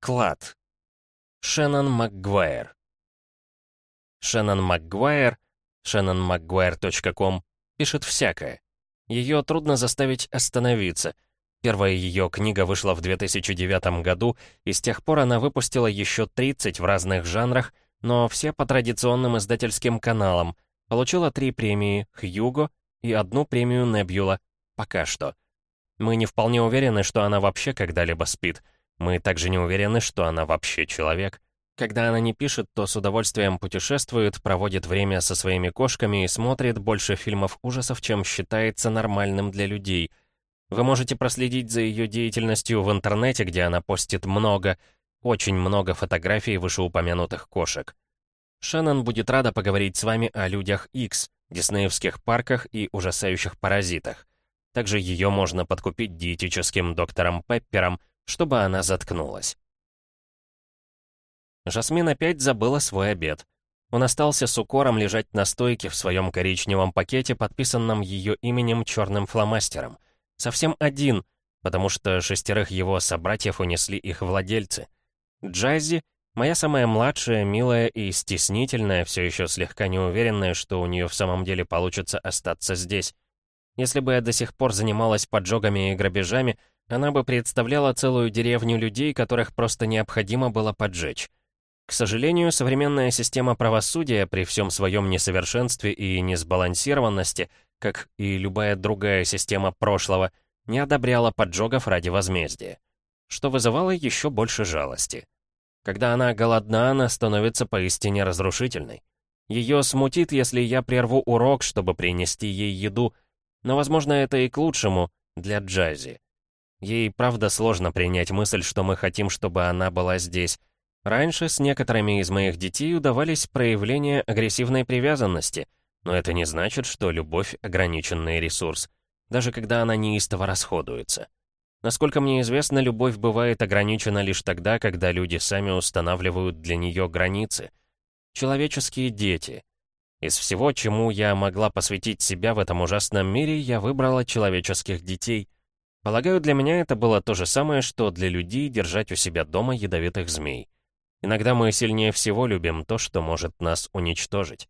Клад. Шеннон Макгуайр. Шеннон Макгуайр, shannonmcguire.com, пишет всякое. Ее трудно заставить остановиться. Первая ее книга вышла в 2009 году, и с тех пор она выпустила еще 30 в разных жанрах, но все по традиционным издательским каналам. Получила три премии «Хьюго» и одну премию «Небюла». Пока что. Мы не вполне уверены, что она вообще когда-либо спит. Мы также не уверены, что она вообще человек. Когда она не пишет, то с удовольствием путешествует, проводит время со своими кошками и смотрит больше фильмов ужасов, чем считается нормальным для людей. Вы можете проследить за ее деятельностью в интернете, где она постит много, очень много фотографий вышеупомянутых кошек. Шеннон будет рада поговорить с вами о людях X, диснеевских парках и ужасающих паразитах. Также ее можно подкупить диетическим доктором Пеппером, чтобы она заткнулась. Жасмин опять забыла свой обед. Он остался с укором лежать на стойке в своем коричневом пакете, подписанном ее именем черным фломастером. Совсем один, потому что шестерых его собратьев унесли их владельцы. Джайзи, моя самая младшая, милая и стеснительная, все еще слегка неуверенная, что у нее в самом деле получится остаться здесь. Если бы я до сих пор занималась поджогами и грабежами, она бы представляла целую деревню людей, которых просто необходимо было поджечь. К сожалению, современная система правосудия при всем своем несовершенстве и несбалансированности, как и любая другая система прошлого, не одобряла поджогов ради возмездия, что вызывало еще больше жалости. Когда она голодна, она становится поистине разрушительной. Ее смутит, если я прерву урок, чтобы принести ей еду, но, возможно, это и к лучшему для Джази. Ей, правда, сложно принять мысль, что мы хотим, чтобы она была здесь, Раньше с некоторыми из моих детей удавались проявления агрессивной привязанности, но это не значит, что любовь — ограниченный ресурс, даже когда она неистово расходуется. Насколько мне известно, любовь бывает ограничена лишь тогда, когда люди сами устанавливают для нее границы. Человеческие дети. Из всего, чему я могла посвятить себя в этом ужасном мире, я выбрала человеческих детей. Полагаю, для меня это было то же самое, что для людей держать у себя дома ядовитых змей. Иногда мы сильнее всего любим то, что может нас уничтожить.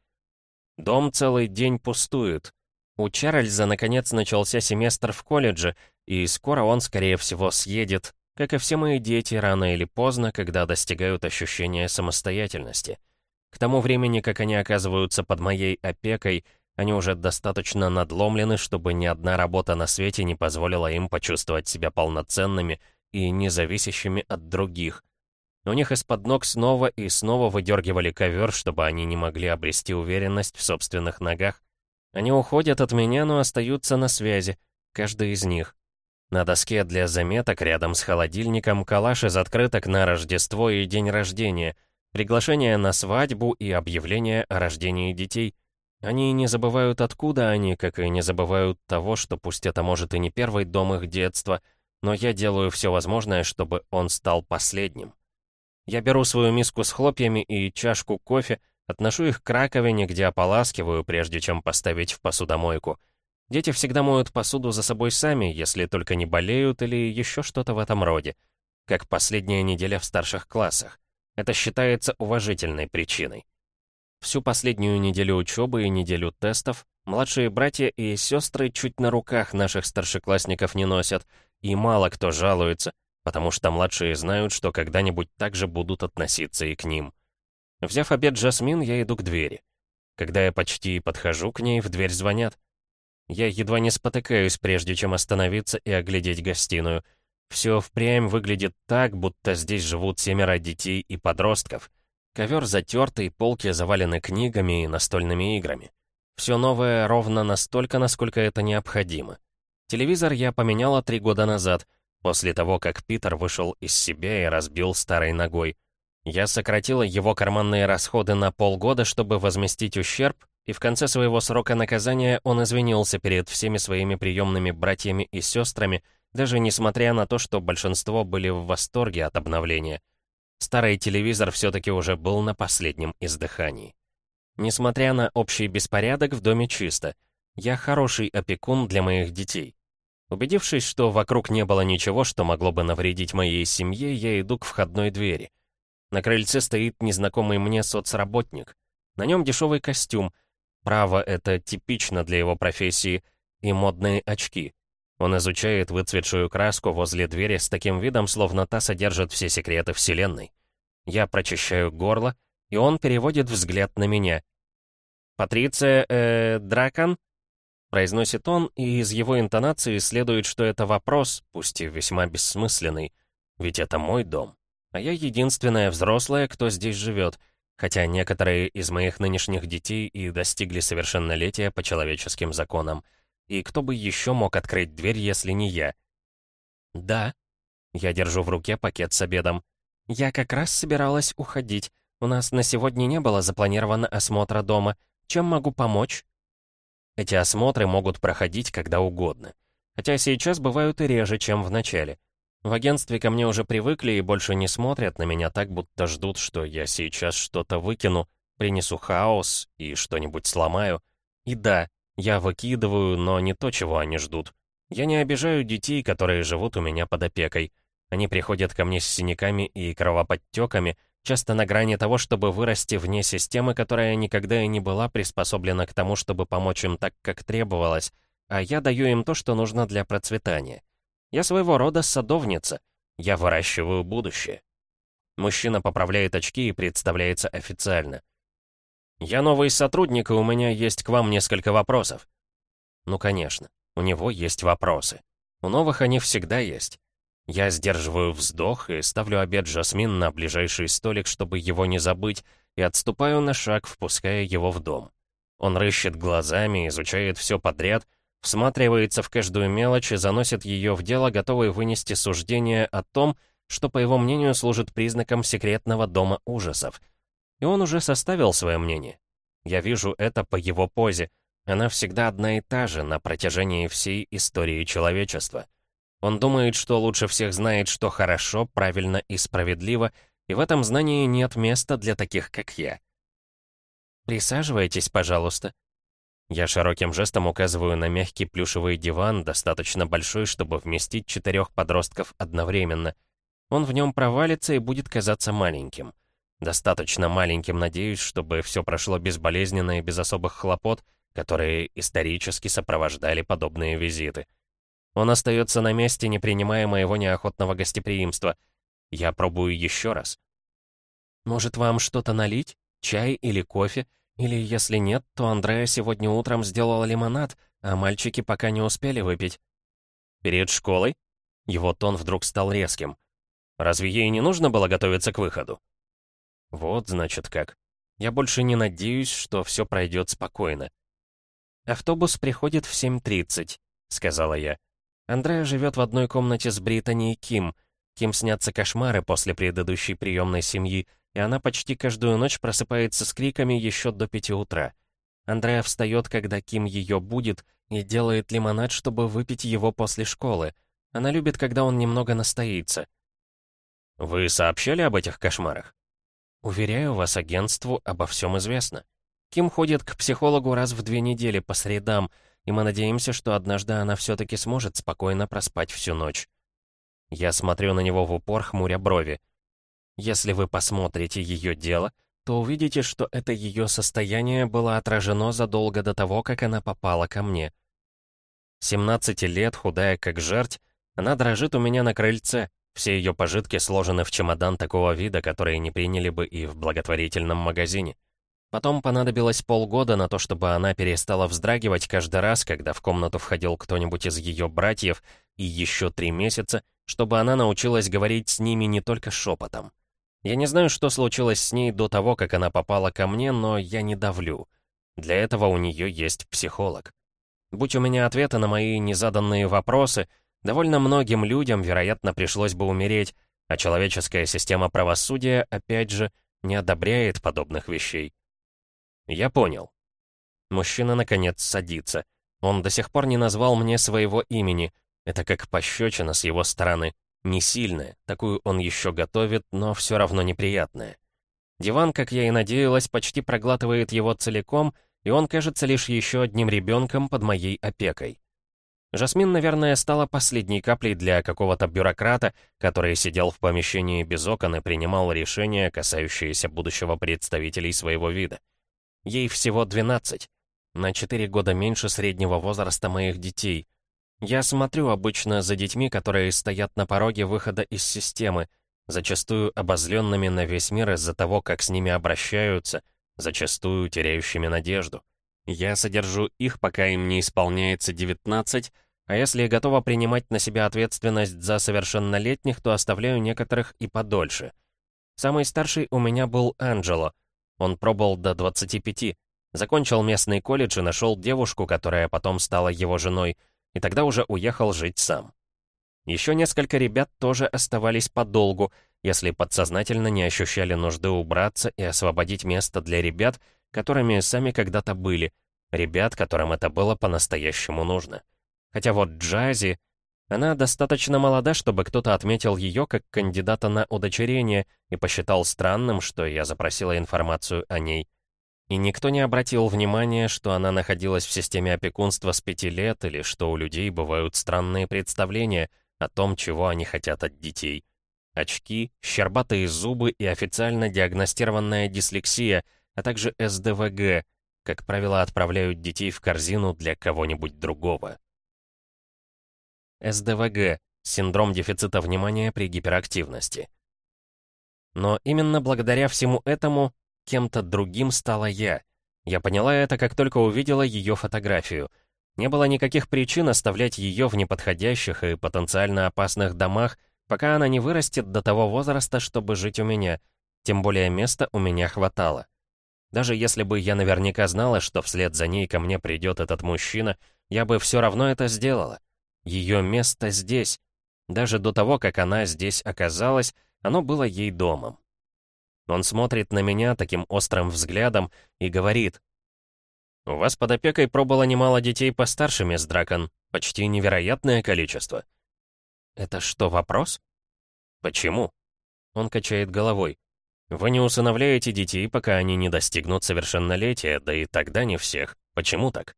Дом целый день пустует. У Чарльза, наконец, начался семестр в колледже, и скоро он, скорее всего, съедет, как и все мои дети, рано или поздно, когда достигают ощущения самостоятельности. К тому времени, как они оказываются под моей опекой, они уже достаточно надломлены, чтобы ни одна работа на свете не позволила им почувствовать себя полноценными и независящими от других — у них из-под ног снова и снова выдергивали ковер, чтобы они не могли обрести уверенность в собственных ногах. Они уходят от меня, но остаются на связи, каждый из них. На доске для заметок рядом с холодильником калаш из открыток на Рождество и день рождения, приглашение на свадьбу и объявление о рождении детей. Они не забывают, откуда они, как и не забывают того, что пусть это может и не первый дом их детства, но я делаю все возможное, чтобы он стал последним. Я беру свою миску с хлопьями и чашку кофе, отношу их к раковине, где ополаскиваю, прежде чем поставить в посудомойку. Дети всегда моют посуду за собой сами, если только не болеют или еще что-то в этом роде. Как последняя неделя в старших классах. Это считается уважительной причиной. Всю последнюю неделю учебы и неделю тестов младшие братья и сестры чуть на руках наших старшеклассников не носят, и мало кто жалуется, потому что младшие знают, что когда-нибудь также будут относиться и к ним. Взяв обед Джасмин, я иду к двери. Когда я почти подхожу к ней, в дверь звонят. Я едва не спотыкаюсь, прежде чем остановиться и оглядеть гостиную. Все впрямь выглядит так, будто здесь живут семеро детей и подростков. Ковер затертый, полки завалены книгами и настольными играми. Все новое ровно настолько, насколько это необходимо. Телевизор я поменяла три года назад, После того, как Питер вышел из себя и разбил старой ногой. Я сократила его карманные расходы на полгода, чтобы возместить ущерб, и в конце своего срока наказания он извинился перед всеми своими приемными братьями и сестрами, даже несмотря на то, что большинство были в восторге от обновления. Старый телевизор все-таки уже был на последнем издыхании. Несмотря на общий беспорядок, в доме чисто. Я хороший опекун для моих детей. Убедившись, что вокруг не было ничего, что могло бы навредить моей семье, я иду к входной двери. На крыльце стоит незнакомый мне соцработник. На нем дешевый костюм. Право, это типично для его профессии. И модные очки. Он изучает выцветшую краску возле двери с таким видом, словно та содержит все секреты Вселенной. Я прочищаю горло, и он переводит взгляд на меня. «Патриция, э, Дракон?» Произносит он, и из его интонации следует, что это вопрос, пусть и весьма бессмысленный. Ведь это мой дом. А я единственная взрослая, кто здесь живет, хотя некоторые из моих нынешних детей и достигли совершеннолетия по человеческим законам. И кто бы еще мог открыть дверь, если не я? Да. Я держу в руке пакет с обедом. Я как раз собиралась уходить. У нас на сегодня не было запланировано осмотра дома. Чем могу помочь? Эти осмотры могут проходить когда угодно. Хотя сейчас бывают и реже, чем в начале. В агентстве ко мне уже привыкли и больше не смотрят на меня так, будто ждут, что я сейчас что-то выкину, принесу хаос и что-нибудь сломаю. И да, я выкидываю, но не то, чего они ждут. Я не обижаю детей, которые живут у меня под опекой. Они приходят ко мне с синяками и кровоподтеками, часто на грани того, чтобы вырасти вне системы, которая никогда и не была приспособлена к тому, чтобы помочь им так, как требовалось, а я даю им то, что нужно для процветания. Я своего рода садовница. Я выращиваю будущее. Мужчина поправляет очки и представляется официально. «Я новый сотрудник, и у меня есть к вам несколько вопросов». Ну, конечно, у него есть вопросы. У новых они всегда есть. Я сдерживаю вздох и ставлю обед Жасмин на ближайший столик, чтобы его не забыть, и отступаю на шаг, впуская его в дом. Он рыщет глазами, изучает все подряд, всматривается в каждую мелочь и заносит ее в дело, готовый вынести суждение о том, что, по его мнению, служит признаком секретного дома ужасов — и он уже составил свое мнение. Я вижу это по его позе. Она всегда одна и та же на протяжении всей истории человечества. Он думает, что лучше всех знает, что хорошо, правильно и справедливо, и в этом знании нет места для таких, как я. «Присаживайтесь, пожалуйста». Я широким жестом указываю на мягкий плюшевый диван, достаточно большой, чтобы вместить четырех подростков одновременно. Он в нем провалится и будет казаться маленьким. Достаточно маленьким, надеюсь, чтобы все прошло безболезненно и без особых хлопот, которые исторически сопровождали подобные визиты. Он остается на месте, не принимая моего неохотного гостеприимства. Я пробую еще раз. «Может, вам что-то налить? Чай или кофе? Или, если нет, то Андрея сегодня утром сделала лимонад, а мальчики пока не успели выпить». «Перед школой?» Его тон вдруг стал резким. «Разве ей не нужно было готовиться к выходу?» Вот, значит, как. Я больше не надеюсь, что все пройдет спокойно. «Автобус приходит в 7.30», — сказала я. Андрея живет в одной комнате с Британи и Ким. Ким снятся кошмары после предыдущей приемной семьи, и она почти каждую ночь просыпается с криками еще до пяти утра. Андрея встает, когда Ким ее будет, и делает лимонад, чтобы выпить его после школы. Она любит, когда он немного настоится. «Вы сообщали об этих кошмарах?» Уверяю вас, агентству обо всем известно. Ким ходит к психологу раз в две недели по средам, и мы надеемся, что однажды она все-таки сможет спокойно проспать всю ночь. Я смотрю на него в упор, хмуря брови. Если вы посмотрите ее дело, то увидите, что это ее состояние было отражено задолго до того, как она попала ко мне. 17 лет, худая как жерть, она дрожит у меня на крыльце, все ее пожитки сложены в чемодан такого вида, которые не приняли бы и в благотворительном магазине. Потом понадобилось полгода на то, чтобы она перестала вздрагивать каждый раз, когда в комнату входил кто-нибудь из ее братьев, и еще три месяца, чтобы она научилась говорить с ними не только шепотом. Я не знаю, что случилось с ней до того, как она попала ко мне, но я не давлю. Для этого у нее есть психолог. Будь у меня ответы на мои незаданные вопросы — Довольно многим людям, вероятно, пришлось бы умереть, а человеческая система правосудия, опять же, не одобряет подобных вещей. Я понял. Мужчина, наконец, садится. Он до сих пор не назвал мне своего имени. Это как пощечина с его стороны. Не сильная, такую он еще готовит, но все равно неприятная. Диван, как я и надеялась, почти проглатывает его целиком, и он кажется лишь еще одним ребенком под моей опекой. Жасмин, наверное, стала последней каплей для какого-то бюрократа, который сидел в помещении без окон и принимал решения, касающиеся будущего представителей своего вида. Ей всего 12, на 4 года меньше среднего возраста моих детей. Я смотрю обычно за детьми, которые стоят на пороге выхода из системы, зачастую обозленными на весь мир из-за того, как с ними обращаются, зачастую теряющими надежду. Я содержу их, пока им не исполняется 19, а если готова принимать на себя ответственность за совершеннолетних, то оставляю некоторых и подольше. Самый старший у меня был Анджело. Он пробовал до 25, закончил местный колледж и нашел девушку, которая потом стала его женой, и тогда уже уехал жить сам. Еще несколько ребят тоже оставались подолгу, если подсознательно не ощущали нужды убраться и освободить место для ребят, которыми сами когда-то были, ребят, которым это было по-настоящему нужно. Хотя вот Джази, она достаточно молода, чтобы кто-то отметил ее как кандидата на удочерение и посчитал странным, что я запросила информацию о ней. И никто не обратил внимания, что она находилась в системе опекунства с пяти лет или что у людей бывают странные представления о том, чего они хотят от детей. Очки, щербатые зубы и официально диагностированная дислексия, а также СДВГ, как правило, отправляют детей в корзину для кого-нибудь другого. СДВГ – синдром дефицита внимания при гиперактивности. Но именно благодаря всему этому кем-то другим стала я. Я поняла это, как только увидела ее фотографию. Не было никаких причин оставлять ее в неподходящих и потенциально опасных домах, пока она не вырастет до того возраста, чтобы жить у меня. Тем более места у меня хватало. Даже если бы я наверняка знала, что вслед за ней ко мне придет этот мужчина, я бы все равно это сделала. Ее место здесь. Даже до того, как она здесь оказалась, оно было ей домом. Он смотрит на меня таким острым взглядом и говорит. «У вас под опекой пробыло немало детей постарше, мисс Дракон. Почти невероятное количество». «Это что, вопрос?» «Почему?» Он качает головой. «Вы не усыновляете детей, пока они не достигнут совершеннолетия, да и тогда не всех. Почему так?»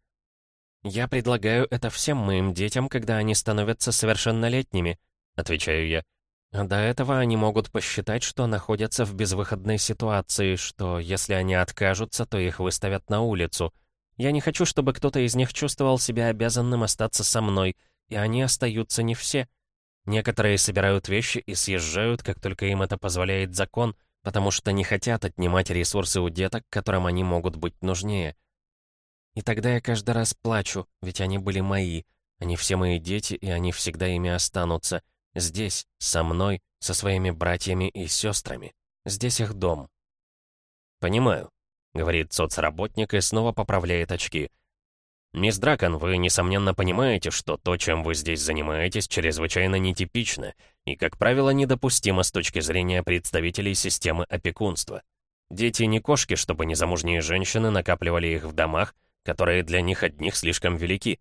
«Я предлагаю это всем моим детям, когда они становятся совершеннолетними», — отвечаю я. А до этого они могут посчитать, что находятся в безвыходной ситуации, что если они откажутся, то их выставят на улицу. Я не хочу, чтобы кто-то из них чувствовал себя обязанным остаться со мной, и они остаются не все. Некоторые собирают вещи и съезжают, как только им это позволяет закон, потому что не хотят отнимать ресурсы у деток, которым они могут быть нужнее. И тогда я каждый раз плачу, ведь они были мои. Они все мои дети, и они всегда ими останутся. Здесь, со мной, со своими братьями и сестрами. Здесь их дом. «Понимаю», — говорит соцработник и снова поправляет очки. «Мисс Дракон, вы, несомненно, понимаете, что то, чем вы здесь занимаетесь, чрезвычайно нетипично и, как правило, недопустимо с точки зрения представителей системы опекунства. Дети не кошки, чтобы незамужние женщины накапливали их в домах, которые для них одних слишком велики.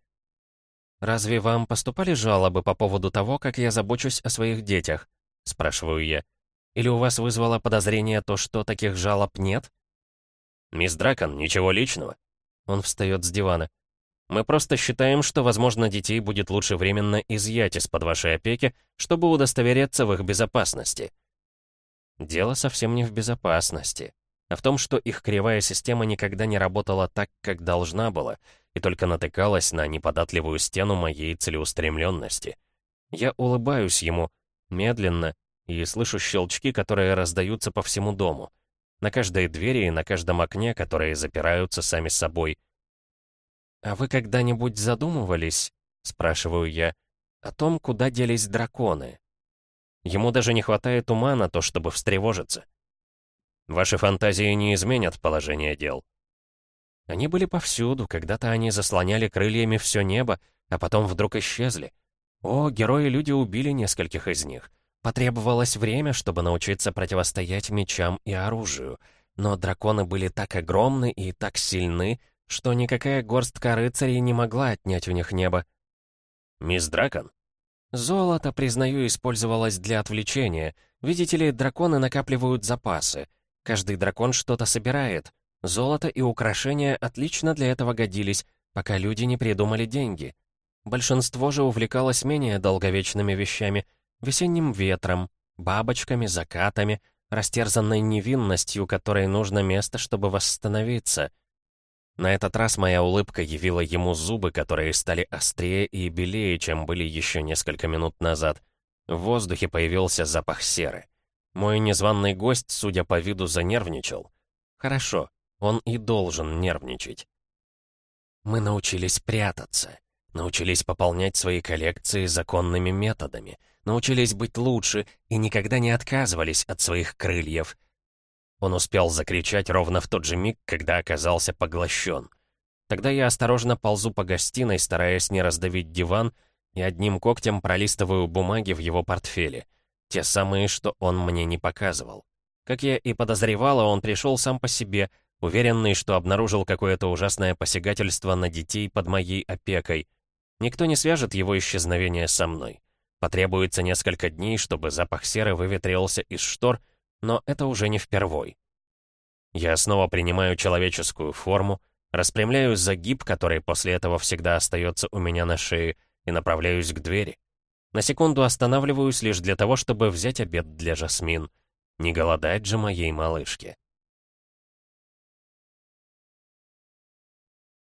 «Разве вам поступали жалобы по поводу того, как я забочусь о своих детях?» — спрашиваю я. «Или у вас вызвало подозрение то, что таких жалоб нет?» «Мисс Дракон, ничего личного». Он встает с дивана. «Мы просто считаем, что, возможно, детей будет лучше временно изъять из-под вашей опеки, чтобы удостовериться в их безопасности». Дело совсем не в безопасности а в том, что их кривая система никогда не работала так, как должна была, и только натыкалась на неподатливую стену моей целеустремленности. Я улыбаюсь ему, медленно, и слышу щелчки, которые раздаются по всему дому. На каждой двери и на каждом окне, которые запираются сами собой. «А вы когда-нибудь задумывались, — спрашиваю я, — о том, куда делись драконы?» Ему даже не хватает ума на то, чтобы встревожиться. Ваши фантазии не изменят положение дел. Они были повсюду, когда-то они заслоняли крыльями все небо, а потом вдруг исчезли. О, герои-люди убили нескольких из них. Потребовалось время, чтобы научиться противостоять мечам и оружию. Но драконы были так огромны и так сильны, что никакая горстка рыцарей не могла отнять у них небо. «Мисс Дракон?» «Золото, признаю, использовалось для отвлечения. Видите ли, драконы накапливают запасы. Каждый дракон что-то собирает. Золото и украшения отлично для этого годились, пока люди не придумали деньги. Большинство же увлекалось менее долговечными вещами, весенним ветром, бабочками, закатами, растерзанной невинностью, которой нужно место, чтобы восстановиться. На этот раз моя улыбка явила ему зубы, которые стали острее и белее, чем были еще несколько минут назад. В воздухе появился запах серы. Мой незваный гость, судя по виду, занервничал. Хорошо, он и должен нервничать. Мы научились прятаться, научились пополнять свои коллекции законными методами, научились быть лучше и никогда не отказывались от своих крыльев. Он успел закричать ровно в тот же миг, когда оказался поглощен. Тогда я осторожно ползу по гостиной, стараясь не раздавить диван, и одним когтем пролистываю бумаги в его портфеле. Те самые, что он мне не показывал. Как я и подозревала, он пришел сам по себе, уверенный, что обнаружил какое-то ужасное посягательство на детей под моей опекой. Никто не свяжет его исчезновение со мной. Потребуется несколько дней, чтобы запах серы выветрился из штор, но это уже не впервой. Я снова принимаю человеческую форму, распрямляю загиб, который после этого всегда остается у меня на шее, и направляюсь к двери. На секунду останавливаюсь лишь для того, чтобы взять обед для Жасмин. Не голодать же моей малышке.